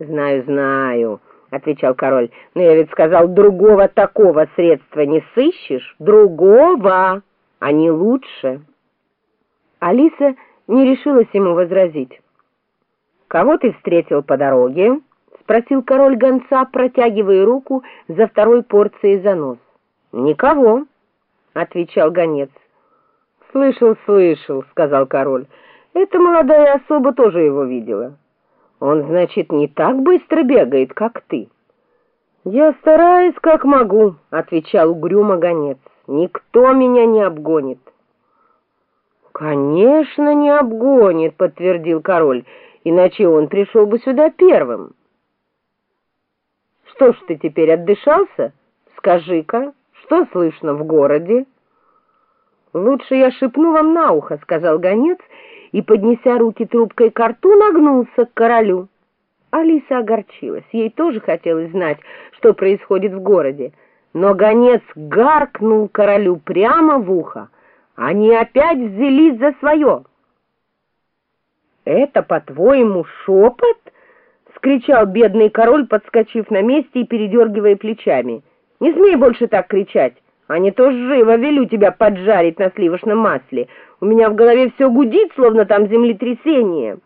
Знаю, знаю, отвечал король. Но я ведь сказал, другого такого средства не сыщешь, другого, а не лучше. Алиса не решилась ему возразить. Кого ты встретил по дороге? спросил король гонца, протягивая руку за второй порцией занос. Никого, отвечал гонец. Слышал, слышал, сказал король. Эта молодая особа тоже его видела. Он, значит, не так быстро бегает, как ты. Я стараюсь, как могу, отвечал угрюмо гонец. Никто меня не обгонит. Конечно, не обгонит, подтвердил король, иначе он пришел бы сюда первым. Что ж ты теперь отдышался? Скажи-ка, что слышно в городе? Лучше я шепну вам на ухо, сказал гонец и, поднеся руки трубкой к рту, нагнулся к королю. Алиса огорчилась. Ей тоже хотелось знать, что происходит в городе. Но гонец гаркнул королю прямо в ухо. Они опять взялись за свое. «Это, по-твоему, шепот?» — скричал бедный король, подскочив на месте и передергивая плечами. «Не смей больше так кричать, а не то живо велю тебя поджарить на сливочном масле. У меня в голове все гудит, словно там землетрясение».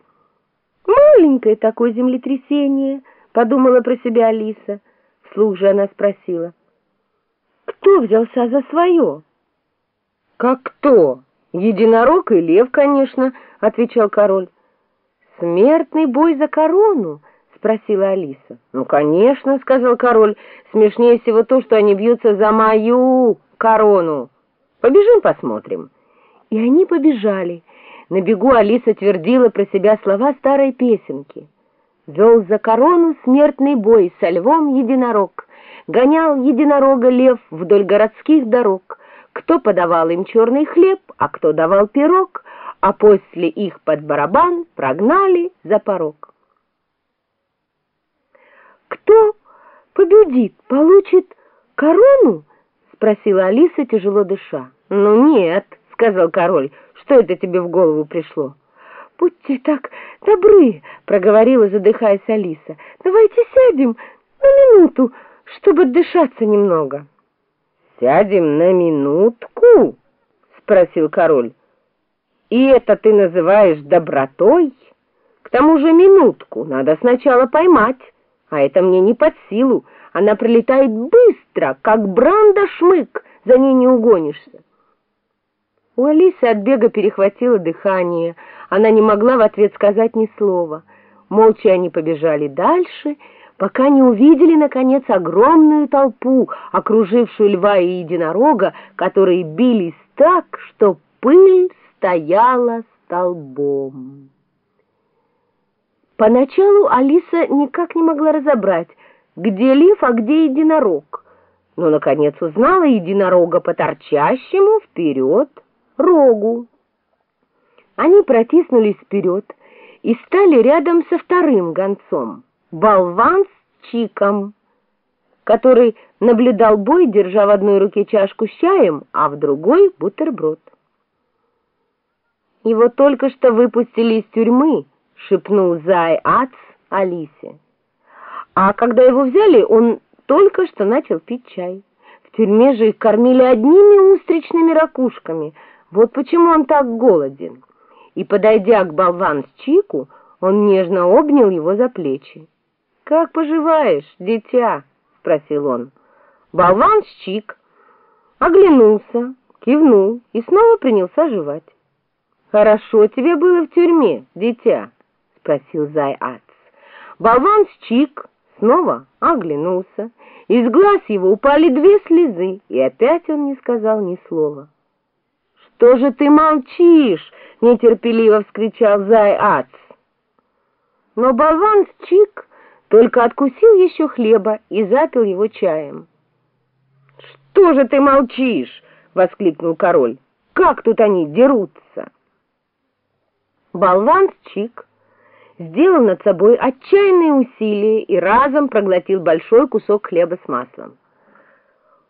«Маленькое такое землетрясение», — подумала про себя Алиса. Вслух же она спросила. «Кто взялся за свое?» «Как кто? Единорог и лев, конечно», — отвечал король. «Смертный бой за корону?» — спросила Алиса. «Ну, конечно», — сказал король. «Смешнее всего то, что они бьются за мою корону. Побежим посмотрим». И они побежали. На бегу Алиса твердила про себя слова старой песенки. Вел за корону смертный бой со львом единорог, гонял единорога лев вдоль городских дорог. Кто подавал им черный хлеб, а кто давал пирог, а после их под барабан прогнали за порог. «Кто победит, получит корону?» — спросила Алиса, тяжело дыша. «Ну нет», — сказал король, — что это тебе в голову пришло?» «Будьте так добры», — проговорила, задыхаясь Алиса. «Давайте сядем на минуту, чтобы дышаться немного». «Сядем на минутку?» — спросил король. «И это ты называешь добротой? К тому же минутку надо сначала поймать, а это мне не под силу. Она прилетает быстро, как бранда-шмык, за ней не угонишься». У Алисы от бега перехватило дыхание. Она не могла в ответ сказать ни слова. Молча они побежали дальше, пока не увидели, наконец, огромную толпу, окружившую льва и единорога, которые бились так, что пыль стояла столбом. Поначалу Алиса никак не могла разобрать, где лев, а где единорог, но, наконец, узнала единорога по торчащему вперед рогу. Они протиснулись вперед и стали рядом со вторым гонцом, болван с чиком, который наблюдал бой, держа в одной руке чашку с чаем, а в другой — бутерброд. «Его только что выпустили из тюрьмы», — шепнул Зай Ац Алисе. А когда его взяли, он только что начал пить чай. В тюрьме же их кормили одними устричными ракушками — вот почему он так голоден. И, подойдя к болван с Чику, он нежно обнял его за плечи. «Как поживаешь, дитя?» — спросил он. Болван с Чик оглянулся, кивнул и снова принялся жевать. «Хорошо тебе было в тюрьме, дитя?» — спросил Зай-Ац. Болван Чик снова оглянулся. Из глаз его упали две слезы, и опять он не сказал ни слова. «Что же ты молчишь?» — нетерпеливо вскричал Зай-Ац. Но болван Чик только откусил еще хлеба и запил его чаем. «Что же ты молчишь?» — воскликнул король. «Как тут они дерутся?» Болван Чик сделал над собой отчаянные усилия и разом проглотил большой кусок хлеба с маслом.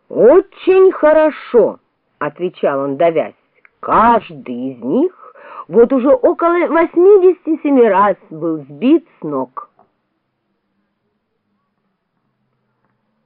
«Очень хорошо», — отвечал он, давясь. Каждый из них вот уже около 87 раз был сбит с ног.